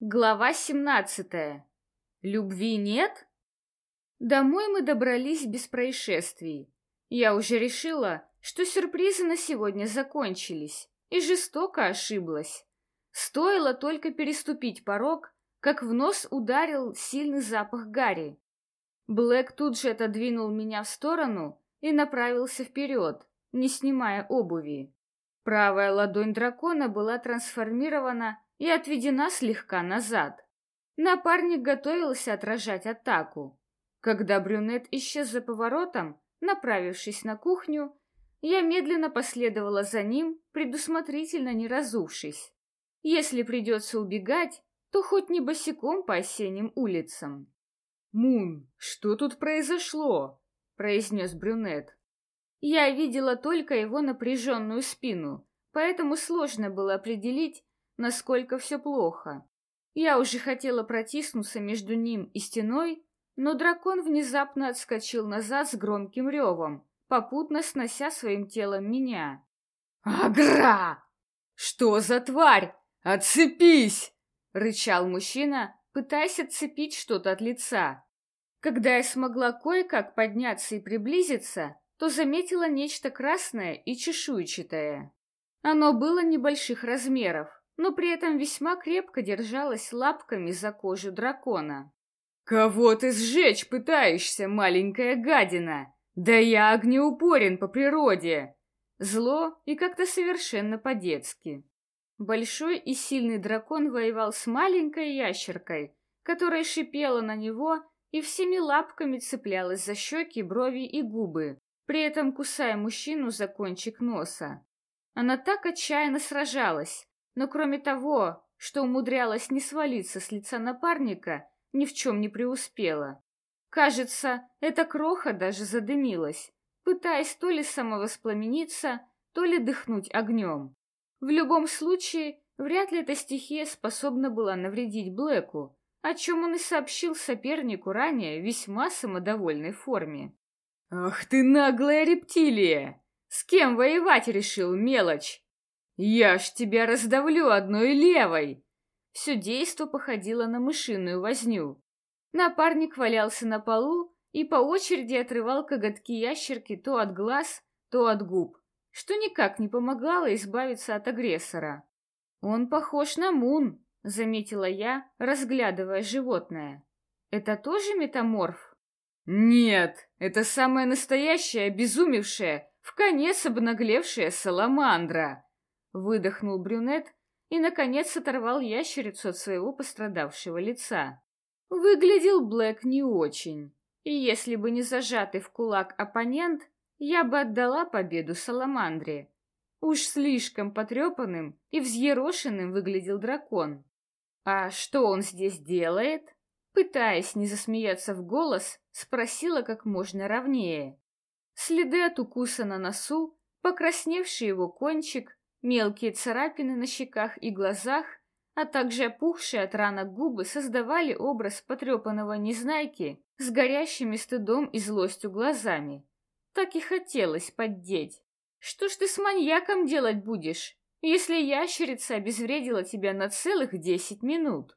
Глава 17. Любви нет? Домой мы добрались без происшествий. Я уже решила, что сюрпризы на сегодня закончились, и жестоко ошиблась. Стоило только переступить порог, как в нос ударил сильный запах гари. Блэк тут же отодвинул меня в сторону и направился вперед, не снимая обуви. Правая ладонь дракона была трансформирована и отведена слегка назад. Напарник готовился отражать атаку. Когда брюнет исчез за поворотом, направившись на кухню, я медленно последовала за ним, предусмотрительно не разувшись. Если придется убегать, то хоть не босиком по осенним улицам. «Мун, что тут произошло?» — произнес брюнет. Я видела только его напряженную спину, поэтому сложно было определить, насколько все плохо. Я уже хотела протиснуться между ним и стеной, но дракон внезапно отскочил назад с громким ревом, попутно снося своим телом меня. «Агра! Что за тварь? Отцепись!» — рычал мужчина, пытаясь отцепить что-то от лица. Когда я смогла кое-как подняться и приблизиться, то заметила нечто красное и чешуйчатое. Оно было небольших размеров, но при этом весьма крепко держалась лапками за кожу дракона. «Кого ты сжечь пытаешься, маленькая гадина? Да я огнеупорен по природе!» Зло и как-то совершенно по-детски. Большой и сильный дракон воевал с маленькой ящеркой, которая шипела на него и всеми лапками цеплялась за щеки, брови и губы, при этом кусая мужчину за кончик носа. Она так отчаянно сражалась, но кроме того, что умудрялась не свалиться с лица напарника, ни в чем не преуспела. Кажется, эта кроха даже задымилась, пытаясь то ли самовоспламениться, то ли дыхнуть огнем. В любом случае, вряд ли эта стихия способна была навредить Блэку, о чем он и сообщил сопернику ранее в весьма самодовольной форме. «Ах ты наглая рептилия! С кем воевать решил, мелочь?» «Я ж тебя раздавлю одной левой!» Все действо походило на мышиную возню. Напарник валялся на полу и по очереди отрывал коготки ящерки то от глаз, то от губ, что никак не помогало избавиться от агрессора. «Он похож на Мун», — заметила я, разглядывая животное. «Это тоже метаморф?» «Нет, это самая настоящая, обезумевшая, в конец обнаглевшая саламандра!» Выдохнул брюнет и, наконец, оторвал ящерицу от своего пострадавшего лица. Выглядел Блэк не очень, и если бы не зажатый в кулак оппонент, я бы отдала победу Саламандре. Уж слишком потрепанным и взъерошенным выглядел дракон. А что он здесь делает? Пытаясь не засмеяться в голос, спросила как можно ровнее. Следы от укуса на носу, покрасневший его кончик, Мелкие царапины на щеках и глазах, а также опухшие от ранок губы создавали образ потрепанного незнайки с горящими стыдом и злостью глазами. Так и хотелось поддеть. Что ж ты с маньяком делать будешь, если ящерица обезвредила тебя на целых десять минут?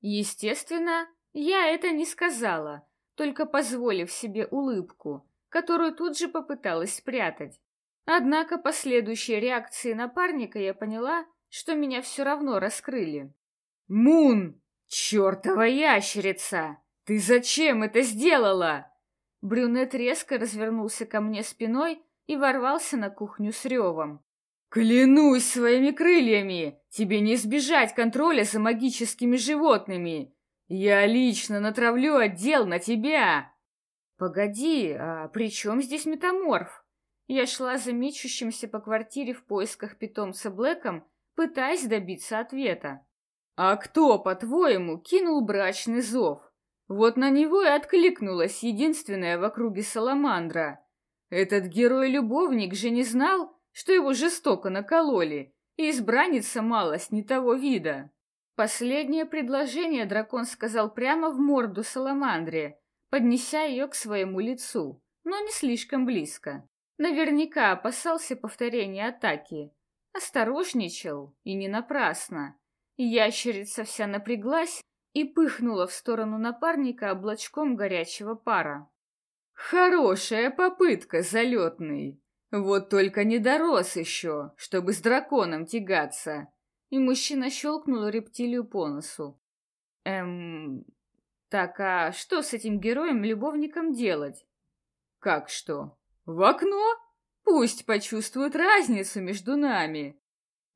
Естественно, я это не сказала, только позволив себе улыбку, которую тут же попыталась спрятать. Однако по следующей реакции напарника я поняла, что меня все равно раскрыли. «Мун! Чертова ящерица! Ты зачем это сделала?» Брюнет резко развернулся ко мне спиной и ворвался на кухню с ревом. «Клянусь своими крыльями! Тебе не избежать контроля за магическими животными! Я лично натравлю отдел на тебя!» «Погоди, а при чем здесь метаморф?» Я шла за мечущимся по квартире в поисках питомца Блэком, пытаясь добиться ответа. «А кто, по-твоему, кинул брачный зов? Вот на него и откликнулась единственная в округе Саламандра. Этот герой-любовник же не знал, что его жестоко накололи, и избранница малость не того вида». Последнее предложение дракон сказал прямо в морду Саламандре, поднеся ее к своему лицу, но не слишком близко. Наверняка опасался повторения атаки. Осторожничал, и не напрасно. Ящерица вся напряглась и пыхнула в сторону напарника облачком горячего пара. «Хорошая попытка, залетный. Вот только не дорос еще, чтобы с драконом тягаться». И мужчина щелкнул рептилию по носу. «Эм... Так, а что с этим героем-любовником делать?» «Как что? В окно? Пусть почувствует разницу между нами.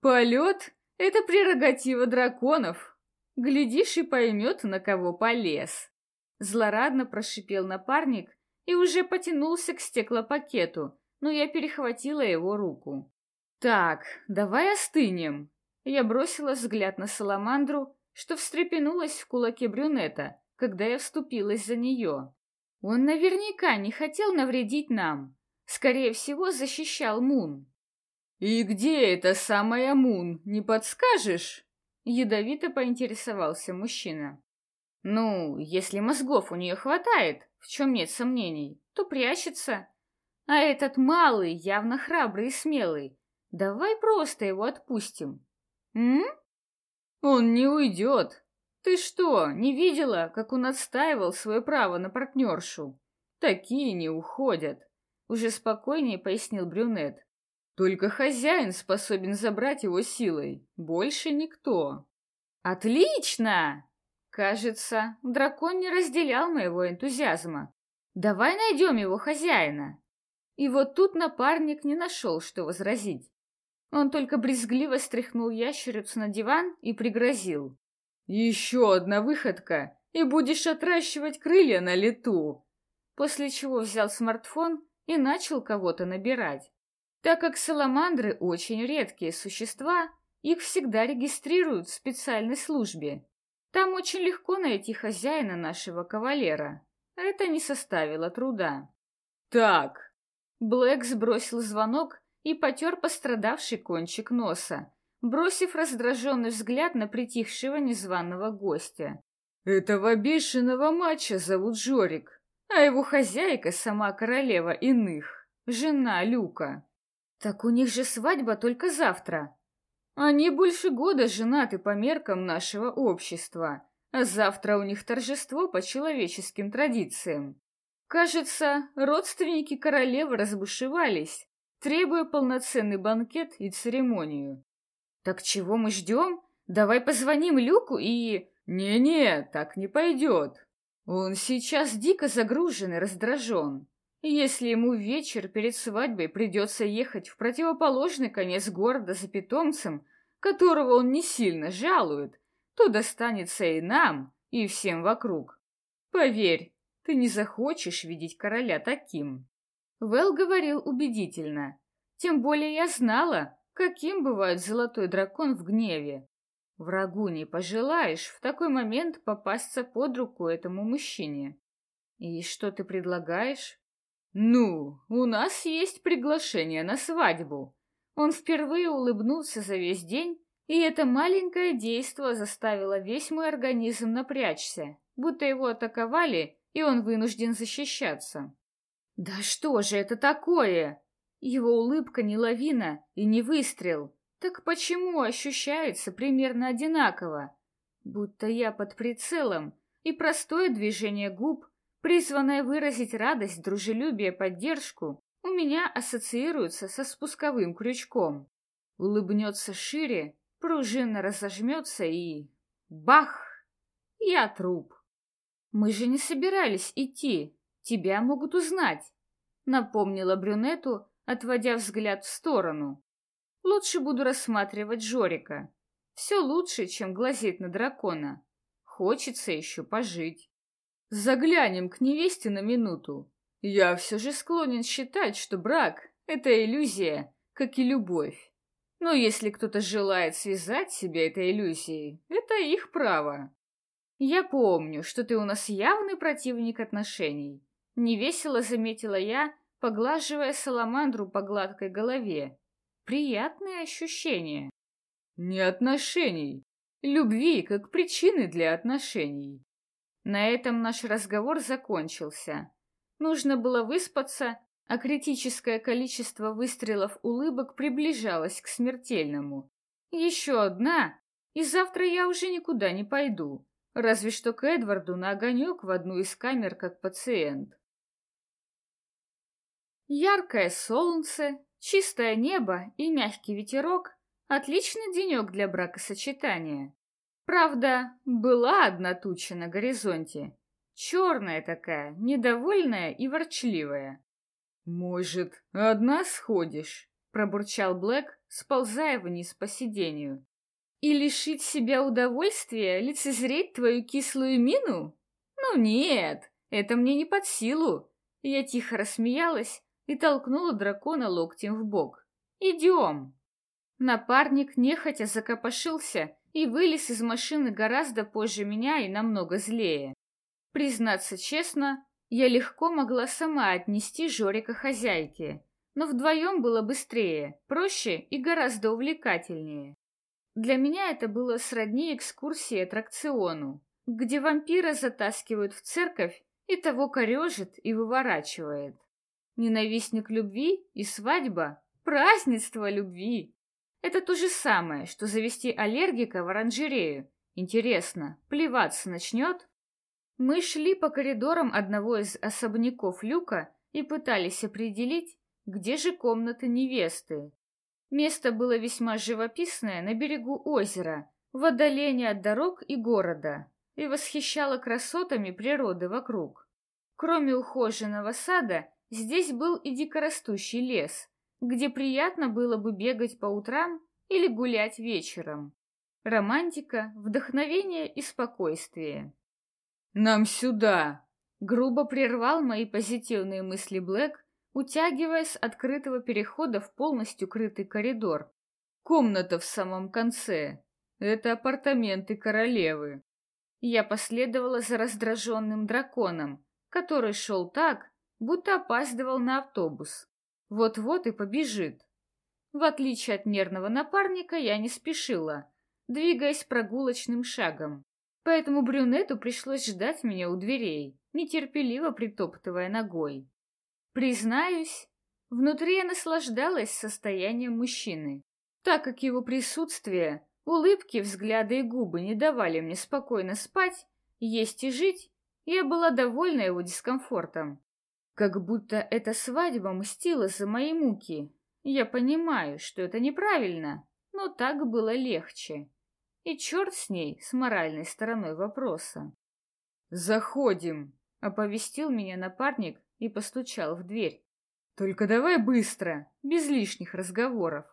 Полет — это прерогатива драконов. Глядишь и поймет, на кого полез». Злорадно прошипел напарник и уже потянулся к стеклопакету, но я перехватила его руку. «Так, давай остынем». Я бросила взгляд на Саламандру, что встрепенулась в кулаке брюнета, когда я вступилась за нее. Он наверняка не хотел навредить нам. Скорее всего, защищал Мун. «И где эта самая Мун, не подскажешь?» Ядовито поинтересовался мужчина. «Ну, если мозгов у нее хватает, в чем нет сомнений, то прячется. А этот малый явно храбрый и смелый. Давай просто его отпустим. М? Он не уйдет. Ты что, не видела, как он отстаивал свое право на партнершу? Такие не уходят. Уже спокойнее пояснил брюнет. Только хозяин способен забрать его силой. Больше никто. Отлично! Кажется, дракон не разделял моего энтузиазма. Давай найдем его хозяина. И вот тут напарник не нашел, что возразить. Он только брезгливо стряхнул ящерицу на диван и пригрозил. «Еще одна выходка, и будешь отращивать крылья на лету!» После чего взял смартфон и начал кого-то набирать. Так как саламандры очень редкие существа, их всегда регистрируют в специальной службе. Там очень легко найти хозяина нашего кавалера. Это не составило труда. «Так!» Блэк сбросил звонок и потер пострадавший кончик носа, бросив раздраженный взгляд на притихшего незваного гостя. «Этого бешеного мача зовут Жорик, а его хозяйка сама королева иных, жена Люка». «Так у них же свадьба только завтра». «Они больше года женаты по меркам нашего общества, а завтра у них торжество по человеческим традициям. Кажется, родственники королевы разбушевались, требуя полноценный банкет и церемонию. Так чего мы ждем? Давай позвоним Люку и... Не-не, так не пойдет. Он сейчас дико загружен и раздражен. Если ему вечер перед свадьбой придется ехать в противоположный конец города за питомцем, которого он не сильно жалует, то достанется и нам, и всем вокруг. Поверь, ты не захочешь видеть короля таким. Вэл говорил убедительно. Тем более я знала, каким бывает золотой дракон в гневе. Врагу не пожелаешь в такой момент попасться под руку этому мужчине. И что ты предлагаешь? Ну, у нас есть приглашение на свадьбу. Он впервые улыбнулся за весь день, и это маленькое действо заставило весь мой организм напрячься, будто его атаковали, и он вынужден защищаться. Да что же это такое? Его улыбка не лавина и не выстрел. Так почему ощущается примерно одинаково? Будто я под прицелом, и простое движение губ, призванное выразить радость, дружелюбие, поддержку, у меня ассоциируется со спусковым крючком. Улыбнется шире, пружина разожмется и... Бах! Я труп. Мы же не собирались идти. Тебя могут узнать, напомнила брюнету, отводя взгляд в сторону. Лучше буду рассматривать Жорика. Все лучше, чем глазеть на дракона. Хочется еще пожить. Заглянем к невесте на минуту. Я все же склонен считать, что брак — это иллюзия, как и любовь. Но если кто-то желает связать себя этой иллюзией, это их право. Я помню, что ты у нас явный противник отношений. Невесело заметила я, поглаживая саламандру по гладкой голове. Приятные ощущения. Не отношений. Любви как причины для отношений. На этом наш разговор закончился. Нужно было выспаться, а критическое количество выстрелов улыбок приближалось к смертельному. Еще одна, и завтра я уже никуда не пойду, разве что к Эдварду на огонек в одну из камер как пациент. Яркое солнце, чистое небо и мягкий ветерок — отличный денек для бракосочетания. Правда, была одна туча на горизонте, черная такая, недовольная и ворчливая. «Может, одна сходишь?» — пробурчал Блэк, сползая вниз по сиденью. «И лишить себя удовольствия лицезреть твою кислую мину? Ну нет, это мне не под силу!» Я тихо рассмеялась и толкнула дракона локтем в бок. «Идем!» Напарник нехотя закопошился и вылез из машины гораздо позже меня и намного злее. Признаться честно, я легко могла сама отнести Жорика хозяйке, но вдвоем было быстрее, проще и гораздо увлекательнее. Для меня это было сродни экскурсии аттракциону, где вампира затаскивают в церковь и того корежит и выворачивает. Ненавистник любви и свадьба — празднество любви. Это то же самое, что завести аллергика в оранжерею. Интересно, плеваться начнет? Мы шли по коридорам одного из особняков Люка и пытались определить, где же комната невесты. Место было весьма живописное на берегу озера, в отдалении от дорог и города, и восхищало красотами природы вокруг. Кроме ухоженного сада, Здесь был и дикорастущий лес, где приятно было бы бегать по утрам или гулять вечером. Романтика, вдохновение и спокойствие. «Нам сюда!» Грубо прервал мои позитивные мысли Блэк, утягивая с открытого перехода в полностью крытый коридор. «Комната в самом конце. Это апартаменты королевы». Я последовала за раздраженным драконом, который шел так, будто опаздывал на автобус. Вот-вот и побежит. В отличие от нервного напарника, я не спешила, двигаясь прогулочным шагом. Поэтому брюнету пришлось ждать меня у дверей, нетерпеливо притоптывая ногой. Признаюсь, внутри я наслаждалась состоянием мужчины, так как его присутствие, улыбки, взгляды и губы не давали мне спокойно спать, есть и жить, я была довольна его дискомфортом. Как будто эта свадьба мстила за мои муки. Я понимаю, что это неправильно, но так было легче. И черт с ней, с моральной стороной вопроса. «Заходим!» — оповестил меня напарник и постучал в дверь. «Только давай быстро, без лишних разговоров».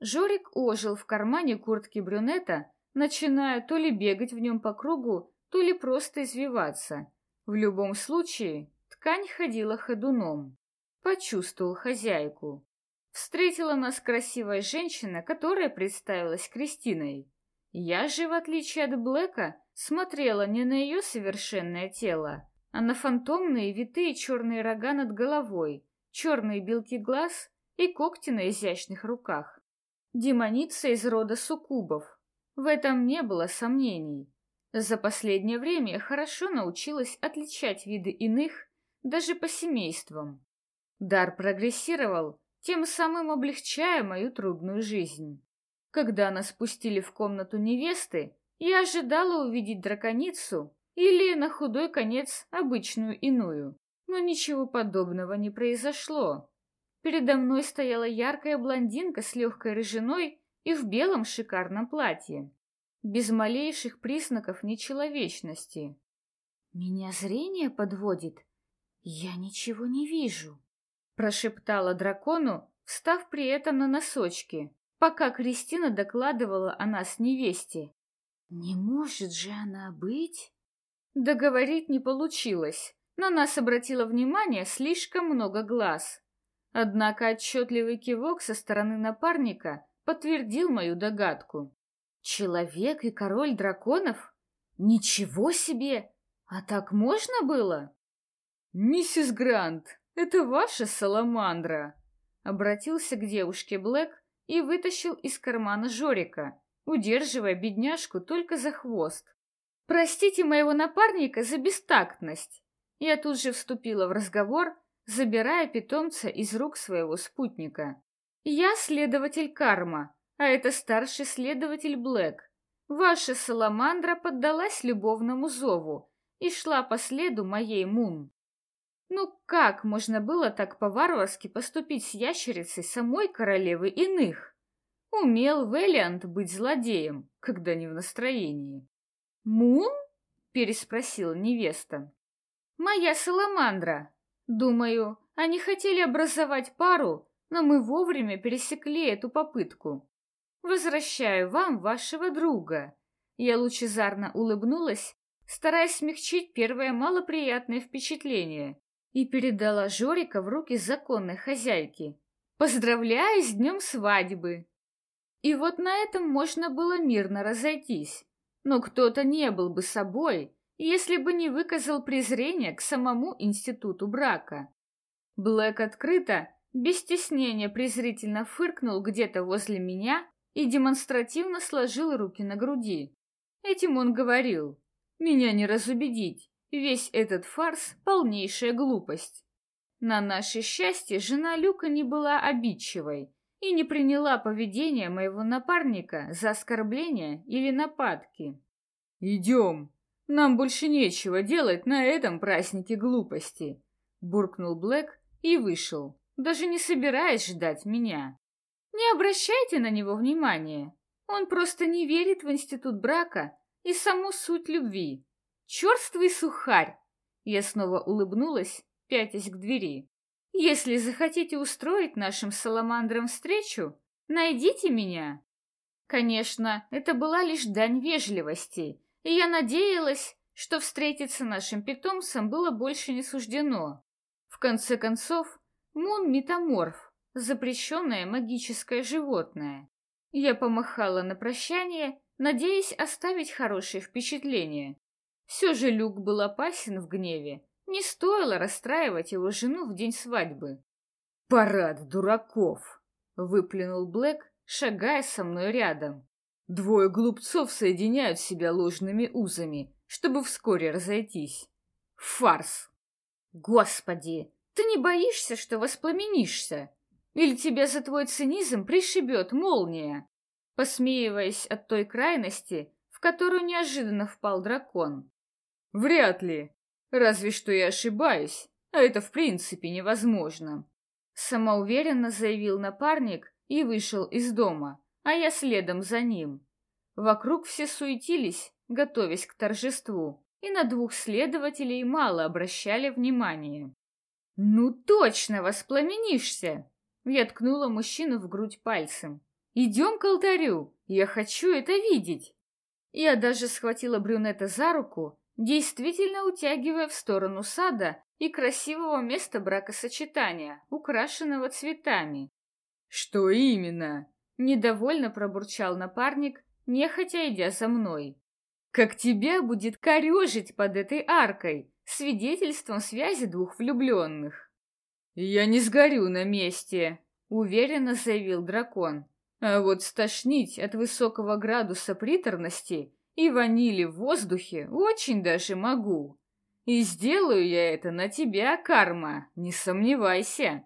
Жорик ожил в кармане куртки брюнета, начиная то ли бегать в нем по кругу, то ли просто извиваться. В любом случае, Ткань ходила ходуном. Почувствовал хозяйку. Встретила нас красивая женщина, которая представилась Кристиной. Я же, в отличие от Блэка, смотрела не на ее совершенное тело, а на фантомные витые черные рога над головой, черные белки глаз и когти на изящных руках. Демоница из рода суккубов. В этом не было сомнений. За последнее время я хорошо научилась отличать виды иных даже по семействам. Дар прогрессировал, тем самым облегчая мою трудную жизнь. Когда нас спустили в комнату невесты, я ожидала увидеть драконицу или, на худой конец, обычную иную. Но ничего подобного не произошло. Передо мной стояла яркая блондинка с легкой рыжиной и в белом шикарном платье, без малейших признаков нечеловечности. «Меня зрение подводит?» «Я ничего не вижу», — прошептала дракону, встав при этом на носочки, пока Кристина докладывала о нас невесте. «Не может же она быть?» Договорить не получилось. На нас обратило внимание слишком много глаз. Однако отчетливый кивок со стороны напарника подтвердил мою догадку. «Человек и король драконов? Ничего себе! А так можно было?» «Миссис Грант, это ваша саламандра?» Обратился к девушке Блэк и вытащил из кармана Жорика, удерживая бедняжку только за хвост. «Простите моего напарника за бестактность!» Я тут же вступила в разговор, забирая питомца из рук своего спутника. «Я следователь Карма, а это старший следователь Блэк. Ваша саламандра поддалась любовному зову и шла по следу моей Мун. Ну как можно было так по-варварски поступить с ящерицей самой королевы иных? Умел Велиант быть злодеем, когда не в настроении. «Мун?» — переспросила невеста. «Моя саламандра. Думаю, они хотели образовать пару, но мы вовремя пересекли эту попытку. Возвращаю вам вашего друга». Я лучезарно улыбнулась, стараясь смягчить первое малоприятное впечатление, и передала Жорика в руки законной хозяйки. «Поздравляю с днем свадьбы!» И вот на этом можно было мирно разойтись. Но кто-то не был бы собой, если бы не выказал презрение к самому институту брака. Блэк открыто, без стеснения презрительно фыркнул где-то возле меня и демонстративно сложил руки на груди. Этим он говорил, «Меня не разубедить, весь этот фарс — полнейшая глупость». На наше счастье жена Люка не была обидчивой и не приняла поведение моего напарника за оскорбление или нападки. «Идем, нам больше нечего делать на этом празднике глупости», — буркнул Блэк и вышел, даже не собираясь ждать меня. Не обращайте на него внимания. Он просто не верит в институт брака и саму суть любви. Черствый сухарь! Я снова улыбнулась, пятясь к двери. Если захотите устроить нашим саламандрам встречу, найдите меня. Конечно, это была лишь дань вежливости, и я надеялась, что встретиться нашим питомцам было больше не суждено. В конце концов, Мун — метаморф, запрещенное магическое животное. Я помахала на прощание, надеясь оставить хорошее впечатление. Все же Люк был опасен в гневе. Не стоило расстраивать его жену в день свадьбы. «Парад дураков!» — выплюнул Блэк, шагая со мной рядом. «Двое глупцов соединяют себя ложными узами, чтобы вскоре разойтись. Фарс!» «Господи, ты не боишься, что воспламенишься?» Или тебя за твой цинизм пришибет молния?» Посмеиваясь от той крайности, в которую неожиданно впал дракон. «Вряд ли. Разве что я ошибаюсь, а это в принципе невозможно». Самоуверенно заявил напарник и вышел из дома, а я следом за ним. Вокруг все суетились, готовясь к торжеству, и на двух следователей мало обращали внимания. «Ну точно воспламенишься!» Я ткнула мужчину в грудь пальцем. «Идем к алтарю! Я хочу это видеть!» Я даже схватила брюнета за руку, действительно утягивая в сторону сада и красивого места бракосочетания, украшенного цветами. «Что именно?» — недовольно пробурчал напарник, нехотя идя за мной. «Как тебя будет корежить под этой аркой, свидетельством связи двух влюбленных!» «Я не сгорю на месте», — уверенно заявил дракон. «А вот стошнить от высокого градуса приторности и ванили в воздухе очень даже могу. И сделаю я это на тебя, карма, не сомневайся».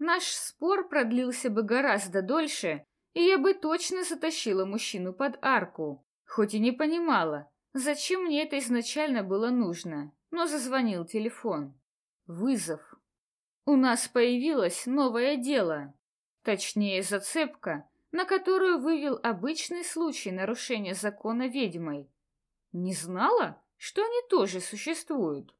Наш спор продлился бы гораздо дольше, и я бы точно затащила мужчину под арку, хоть и не понимала, зачем мне это изначально было нужно, но зазвонил телефон. Вызов. У нас появилось новое дело, точнее зацепка, на которую вывел обычный случай нарушения закона ведьмой. Не знала, что они тоже существуют.